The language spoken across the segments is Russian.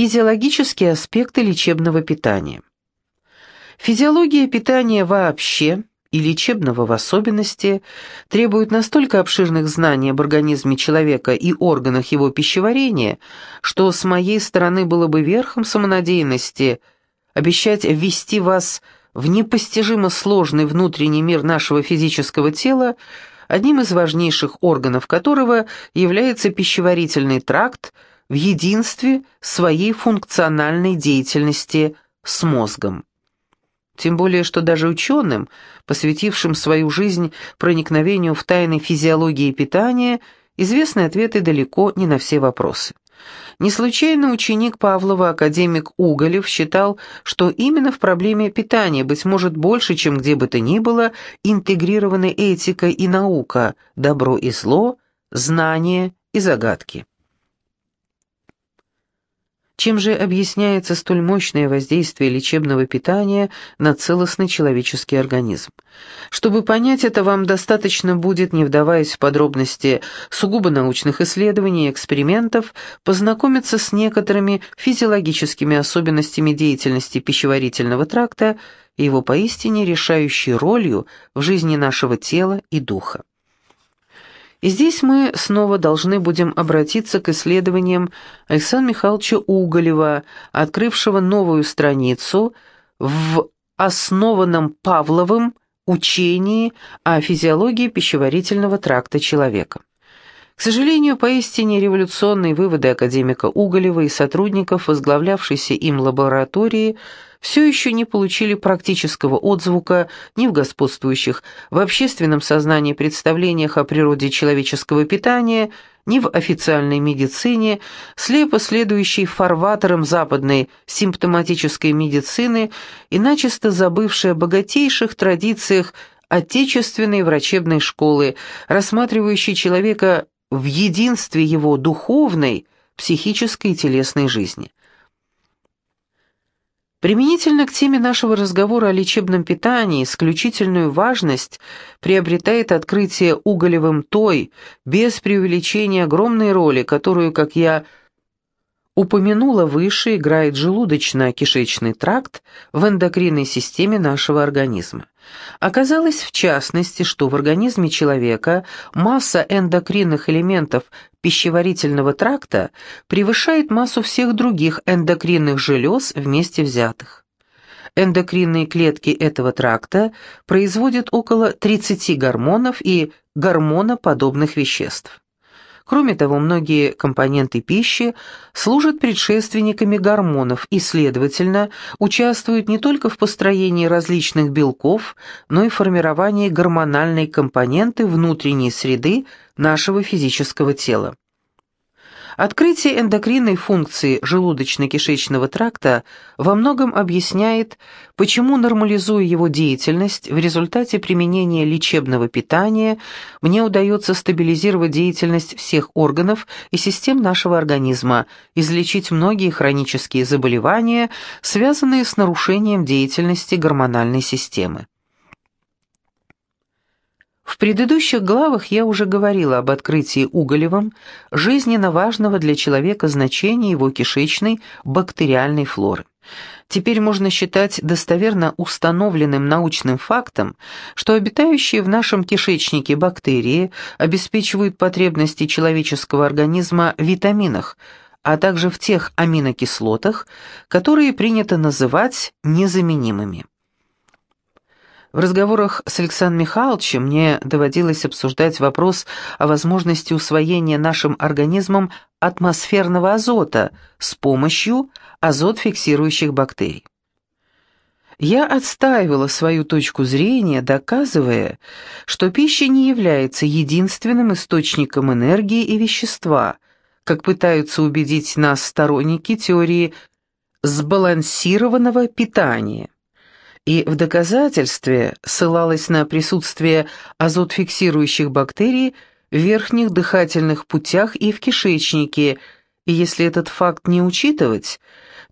Физиологические аспекты лечебного питания. Физиология питания вообще и лечебного в особенности требует настолько обширных знаний об организме человека и органах его пищеварения, что с моей стороны было бы верхом самонадеянности обещать ввести вас в непостижимо сложный внутренний мир нашего физического тела, одним из важнейших органов которого является пищеварительный тракт в единстве своей функциональной деятельности с мозгом. Тем более, что даже ученым, посвятившим свою жизнь проникновению в тайны физиологии питания, известны ответы далеко не на все вопросы. Не случайно ученик Павлова, академик Уголев, считал, что именно в проблеме питания, быть может, больше, чем где бы то ни было, интегрированы этика и наука, добро и зло, знания и загадки. Чем же объясняется столь мощное воздействие лечебного питания на целостный человеческий организм? Чтобы понять это, вам достаточно будет, не вдаваясь в подробности сугубо научных исследований и экспериментов, познакомиться с некоторыми физиологическими особенностями деятельности пищеварительного тракта и его поистине решающей ролью в жизни нашего тела и духа. И здесь мы снова должны будем обратиться к исследованиям Александра Михайловича Уголева, открывшего новую страницу в основанном Павловым учении о физиологии пищеварительного тракта человека. К сожалению, поистине революционные выводы академика Уголева и сотрудников, возглавлявшейся им лаборатории, все еще не получили практического отзвука ни в господствующих в общественном сознании представлениях о природе человеческого питания, ни в официальной медицине, слепо следующей фарватером западной симптоматической медицины и начисто забывшей о богатейших традициях отечественной врачебной школы, рассматривающей человека в единстве его духовной, психической и телесной жизни. Применительно к теме нашего разговора о лечебном питании исключительную важность приобретает открытие Уголевым той, без преувеличения огромной роли, которую, как я упомянула выше, играет желудочно-кишечный тракт в эндокринной системе нашего организма. Оказалось, в частности, что в организме человека масса эндокринных элементов пищеварительного тракта превышает массу всех других эндокринных желез вместе взятых. Эндокринные клетки этого тракта производят около 30 гормонов и гормоноподобных веществ. Кроме того, многие компоненты пищи служат предшественниками гормонов и, следовательно, участвуют не только в построении различных белков, но и в формировании гормональной компоненты внутренней среды нашего физического тела. Открытие эндокринной функции желудочно-кишечного тракта во многом объясняет, почему, нормализуя его деятельность, в результате применения лечебного питания мне удается стабилизировать деятельность всех органов и систем нашего организма, излечить многие хронические заболевания, связанные с нарушением деятельности гормональной системы. В предыдущих главах я уже говорила об открытии Уголевым жизненно важного для человека значения его кишечной бактериальной флоры. Теперь можно считать достоверно установленным научным фактом, что обитающие в нашем кишечнике бактерии обеспечивают потребности человеческого организма в витаминах, а также в тех аминокислотах, которые принято называть незаменимыми. В разговорах с Александром Михайловичем мне доводилось обсуждать вопрос о возможности усвоения нашим организмом атмосферного азота с помощью азот-фиксирующих бактерий. Я отстаивала свою точку зрения, доказывая, что пища не является единственным источником энергии и вещества, как пытаются убедить нас сторонники теории сбалансированного питания и в доказательстве ссылалась на присутствие азотфиксирующих бактерий в верхних дыхательных путях и в кишечнике, и если этот факт не учитывать,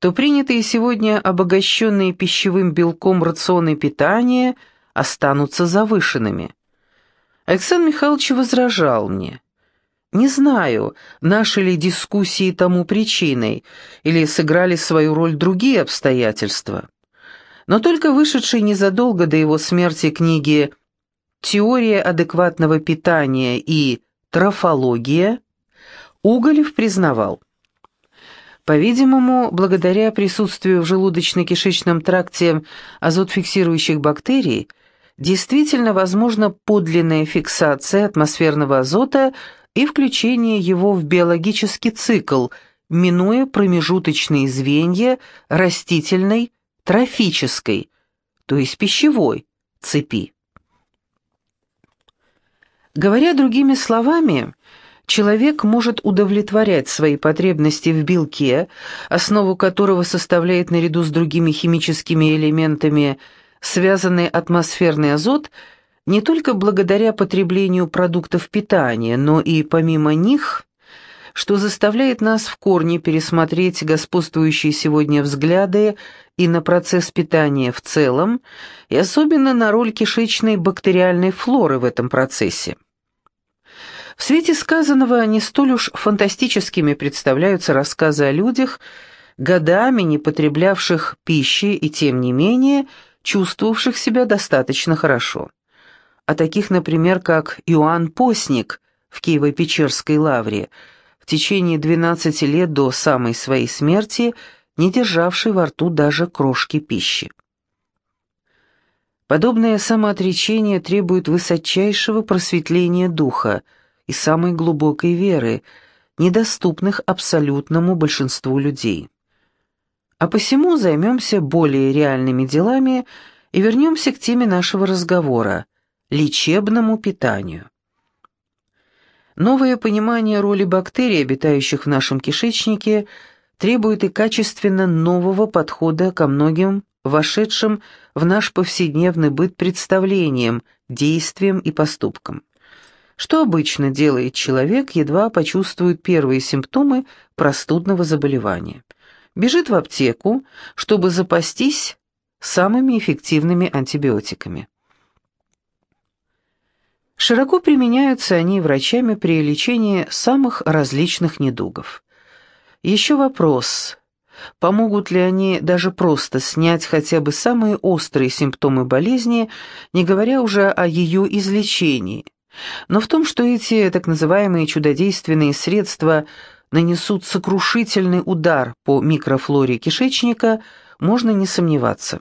то принятые сегодня обогащенные пищевым белком рационы питания останутся завышенными. Александр Михайлович возражал мне. Не знаю, наши ли дискуссии тому причиной, или сыграли свою роль другие обстоятельства. Но только вышедшей незадолго до его смерти книги «Теория адекватного питания» и «Трофология» Уголев признавал, по-видимому, благодаря присутствию в желудочно-кишечном тракте азотфиксирующих бактерий, действительно возможна подлинная фиксация атмосферного азота и включение его в биологический цикл, минуя промежуточные звенья растительной, трофической, то есть пищевой, цепи. Говоря другими словами, человек может удовлетворять свои потребности в белке, основу которого составляет наряду с другими химическими элементами связанный атмосферный азот, не только благодаря потреблению продуктов питания, но и помимо них, что заставляет нас в корне пересмотреть господствующие сегодня взгляды и на процесс питания в целом, и особенно на роль кишечной бактериальной флоры в этом процессе. В свете сказанного не столь уж фантастическими представляются рассказы о людях, годами не потреблявших пищи и тем не менее чувствовавших себя достаточно хорошо. О таких, например, как Иоанн Постник в Киево-Печерской лавре, в течение 12 лет до самой своей смерти, не державший во рту даже крошки пищи. Подобное самоотречение требует высочайшего просветления духа – и самой глубокой веры, недоступных абсолютному большинству людей. А посему займемся более реальными делами и вернемся к теме нашего разговора – лечебному питанию. Новое понимание роли бактерий, обитающих в нашем кишечнике, требует и качественно нового подхода ко многим вошедшим в наш повседневный быт представлениям, действиям и поступкам. Что обычно делает человек, едва почувствует первые симптомы простудного заболевания? Бежит в аптеку, чтобы запастись самыми эффективными антибиотиками. Широко применяются они врачами при лечении самых различных недугов. Еще вопрос, помогут ли они даже просто снять хотя бы самые острые симптомы болезни, не говоря уже о ее излечении – но в том, что эти так называемые чудодейственные средства нанесут сокрушительный удар по микрофлоре кишечника, можно не сомневаться.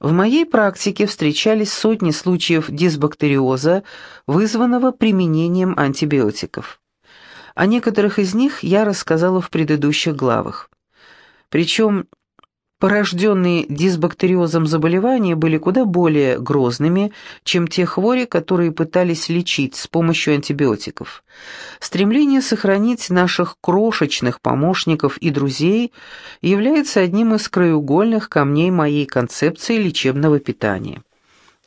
В моей практике встречались сотни случаев дисбактериоза, вызванного применением антибиотиков. О некоторых из них я рассказала в предыдущих главах. Причем порожденные дисбактериозом заболевания были куда более грозными, чем те хвори, которые пытались лечить с помощью антибиотиков. Стремление сохранить наших крошечных помощников и друзей является одним из краеугольных камней моей концепции лечебного питания.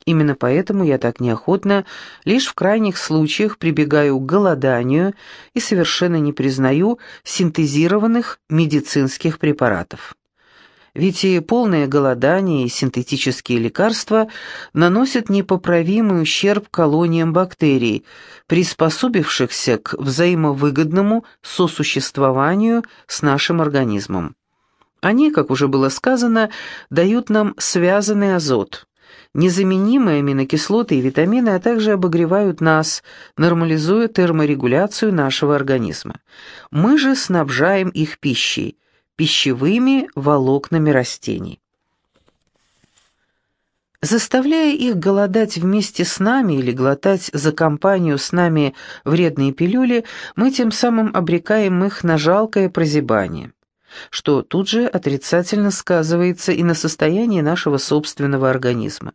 Именно поэтому я так неохотно, лишь в крайних случаях прибегаю к голоданию и совершенно не признаю синтезированных медицинских препаратов. Ведь и полное голодание, и синтетические лекарства наносят непоправимый ущерб колониям бактерий, приспособившихся к взаимовыгодному сосуществованию с нашим организмом. Они, как уже было сказано, дают нам связанный азот. Незаменимые аминокислоты и витамины, а также обогревают нас, нормализуя терморегуляцию нашего организма. Мы же снабжаем их пищей, пищевыми волокнами растений. Заставляя их голодать вместе с нами или глотать за компанию с нами вредные пилюли, мы тем самым обрекаем их на жалкое прозябание, что тут же отрицательно сказывается и на состоянии нашего собственного организма.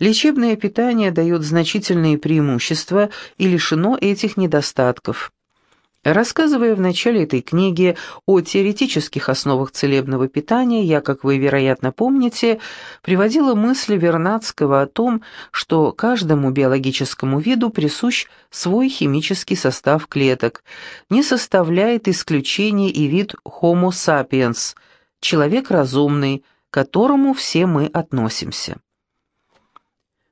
Лечебное питание дает значительные преимущества и лишено этих недостатков. Рассказывая в начале этой книги о теоретических основах целебного питания, я, как вы, вероятно, помните, приводила мысль Вернадского о том, что каждому биологическому виду присущ свой химический состав клеток, не составляет исключения и вид Homo sapiens, человек разумный, к которому все мы относимся.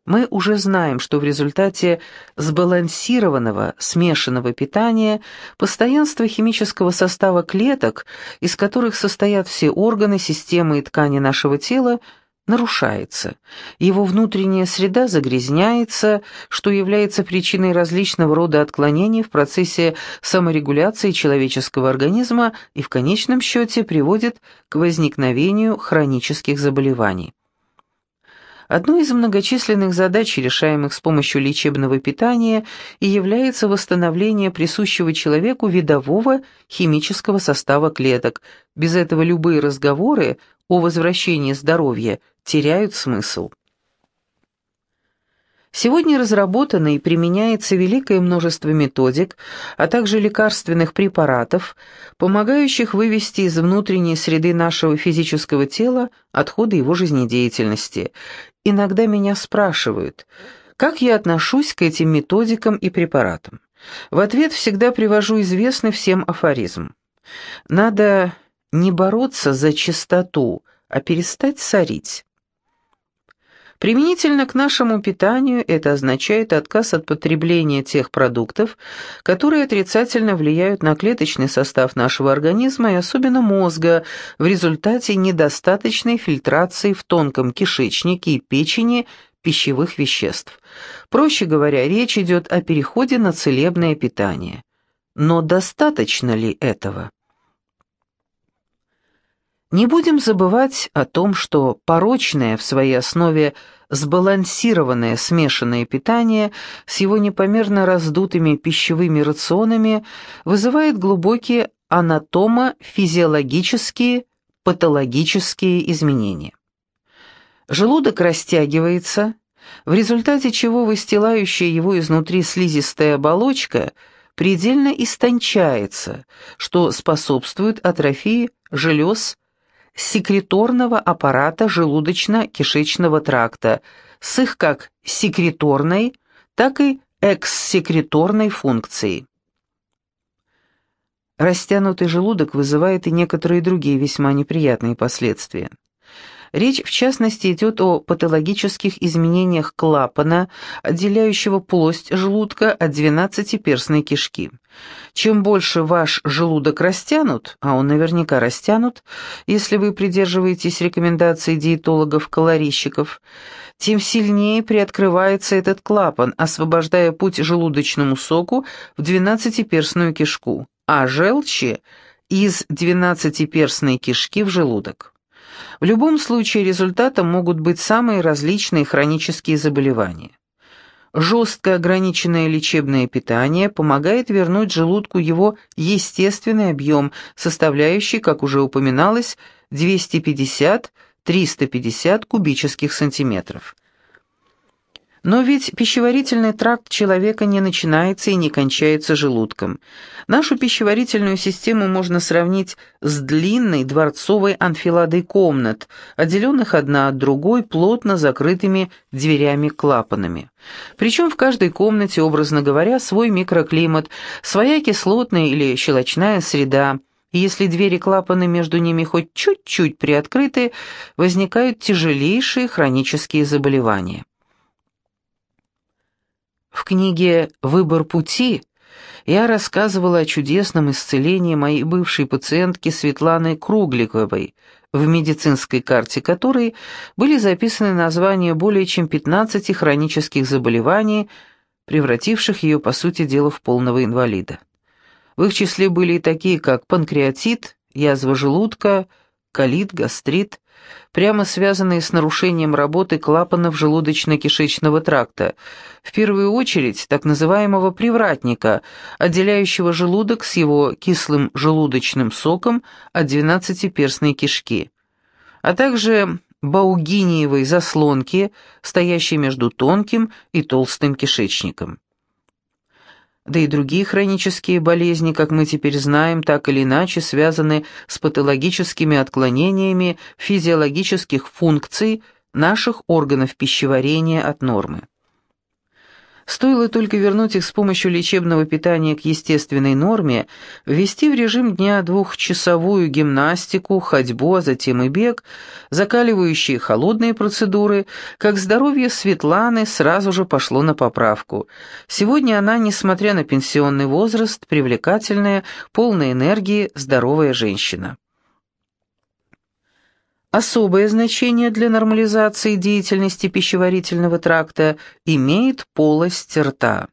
Мы уже знаем, что в результате сбалансированного смешанного питания постоянство химического состава клеток, из которых состоят все органы, системы и ткани нашего тела, нарушается. Его внутренняя среда загрязняется, что является причиной различного рода отклонений в процессе саморегуляции человеческого организма и в конечном счете приводит к возникновению хронических заболеваний. Одной из многочисленных задач, решаемых с помощью лечебного питания, и является восстановление присущего человеку видового химического состава клеток. Без этого любые разговоры о возвращении здоровья теряют смысл. Сегодня разработано и применяется великое множество методик, а также лекарственных препаратов, помогающих вывести из внутренней среды нашего физического тела отходы его жизнедеятельности. Иногда меня спрашивают, как я отношусь к этим методикам и препаратам. В ответ всегда привожу известный всем афоризм. Надо не бороться за чистоту, а перестать сорить. Применительно к нашему питанию это означает отказ от потребления тех продуктов, которые отрицательно влияют на клеточный состав нашего организма и особенно мозга в результате недостаточной фильтрации в тонком кишечнике и печени пищевых веществ. Проще говоря, речь идет о переходе на целебное питание. Но достаточно ли этого? Не будем забывать о том, что порочное в своей основе сбалансированное смешанное питание с его непомерно раздутыми пищевыми рационами вызывает глубокие анатомо-физиологические, патологические изменения. Желудок растягивается, в результате чего выстилающая его изнутри слизистая оболочка предельно истончается, что способствует атрофии желез, секреторного аппарата желудочно-кишечного тракта с их как секреторной, так и экссекреторной функцией. Растянутый желудок вызывает и некоторые другие весьма неприятные последствия. Речь, в частности, идет о патологических изменениях клапана, отделяющего полость желудка от двенадцатиперстной кишки. Чем больше ваш желудок растянут, а он наверняка растянут, если вы придерживаетесь рекомендаций диетологов-калорийщиков, тем сильнее приоткрывается этот клапан, освобождая путь желудочному соку в двенадцатиперстную кишку, а желчи из двенадцатиперстной кишки в желудок. В любом случае результатом могут быть самые различные хронические заболевания. Жестко ограниченное лечебное питание помогает вернуть желудку его естественный объем, составляющий, как уже упоминалось, 250-350 кубических сантиметров. Но ведь пищеварительный тракт человека не начинается и не кончается желудком. Нашу пищеварительную систему можно сравнить с длинной дворцовой анфиладой комнат, отделенных одна от другой плотно закрытыми дверями-клапанами. Причем в каждой комнате, образно говоря, свой микроклимат, своя кислотная или щелочная среда – и если двери-клапаны между ними хоть чуть-чуть приоткрыты, возникают тяжелейшие хронические заболевания. В книге «Выбор пути» я рассказывала о чудесном исцелении моей бывшей пациентки Светланы Кругликовой, в медицинской карте которой были записаны названия более чем 15 хронических заболеваний, превративших ее, по сути дела, в полного инвалида. В их числе были и такие, как панкреатит, язва желудка, колит, гастрит, прямо связанные с нарушением работы клапанов желудочно-кишечного тракта, в первую очередь так называемого привратника, отделяющего желудок с его кислым желудочным соком от двенадцатиперстной кишки, а также баугиниевой заслонки, стоящей между тонким и толстым кишечником да и другие хронические болезни, как мы теперь знаем, так или иначе связаны с патологическими отклонениями физиологических функций наших органов пищеварения от нормы. Стоило только вернуть их с помощью лечебного питания к естественной норме, ввести в режим дня двухчасовую гимнастику, ходьбу, а затем и бег, закаливающие холодные процедуры, как здоровье Светланы сразу же пошло на поправку. Сегодня она, несмотря на пенсионный возраст, привлекательная, полная энергии, здоровая женщина. Особое значение для нормализации деятельности пищеварительного тракта имеет полость рта.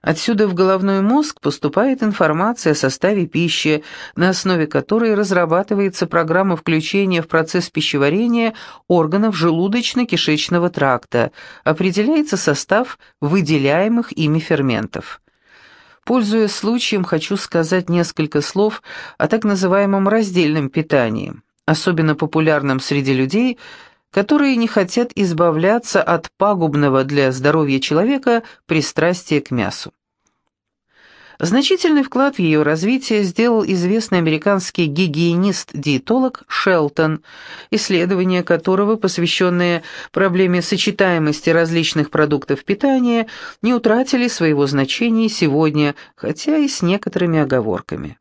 Отсюда в головной мозг поступает информация о составе пищи, на основе которой разрабатывается программа включения в процесс пищеварения органов желудочно-кишечного тракта, определяется состав выделяемых ими ферментов. Пользуясь случаем, хочу сказать несколько слов о так называемом раздельном питании особенно популярным среди людей, которые не хотят избавляться от пагубного для здоровья человека пристрастия к мясу. Значительный вклад в ее развитие сделал известный американский гигиенист-диетолог Шелтон, исследования которого, посвященные проблеме сочетаемости различных продуктов питания, не утратили своего значения сегодня, хотя и с некоторыми оговорками.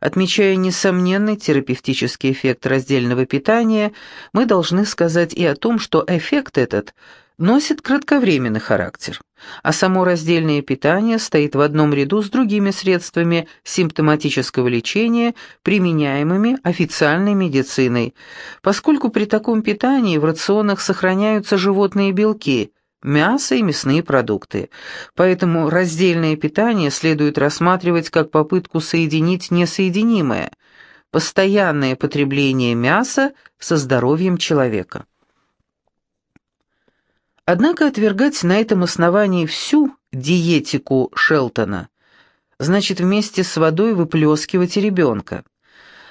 Отмечая несомненный терапевтический эффект раздельного питания, мы должны сказать и о том, что эффект этот носит кратковременный характер, а само раздельное питание стоит в одном ряду с другими средствами симптоматического лечения, применяемыми официальной медициной, поскольку при таком питании в рационах сохраняются животные белки – мясо и мясные продукты. Поэтому раздельное питание следует рассматривать как попытку соединить несоединимое – постоянное потребление мяса со здоровьем человека. Однако отвергать на этом основании всю диетику Шелтона значит вместе с водой выплескивать ребенка.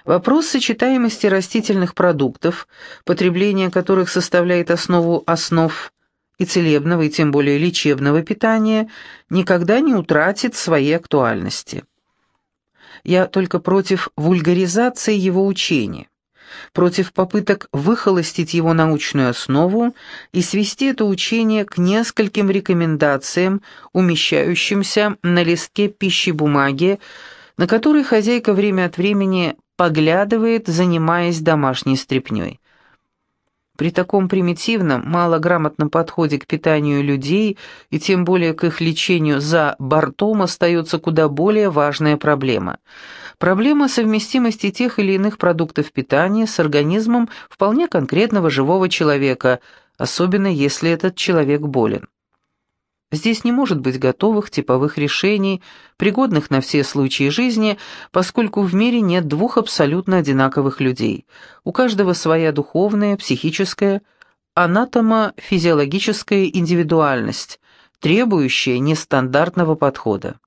Вопрос сочетаемости растительных продуктов, потребление которых составляет основу основ и целебного, и тем более лечебного питания никогда не утратит своей актуальности. Я только против вульгаризации его учения, против попыток выхолостить его научную основу и свести это учение к нескольким рекомендациям, умещающимся на листке пищи бумаги, на который хозяйка время от времени поглядывает, занимаясь домашней стряпнёй. При таком примитивном, малограмотном подходе к питанию людей и тем более к их лечению за бортом остается куда более важная проблема. Проблема совместимости тех или иных продуктов питания с организмом вполне конкретного живого человека, особенно если этот человек болен. Здесь не может быть готовых типовых решений, пригодных на все случаи жизни, поскольку в мире нет двух абсолютно одинаковых людей. У каждого своя духовная, психическая, анатомо-физиологическая индивидуальность, требующая нестандартного подхода.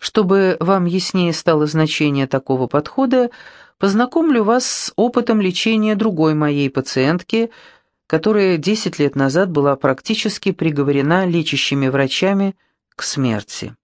Чтобы вам яснее стало значение такого подхода, познакомлю вас с опытом лечения другой моей пациентки – которая 10 лет назад была практически приговорена лечащими врачами к смерти.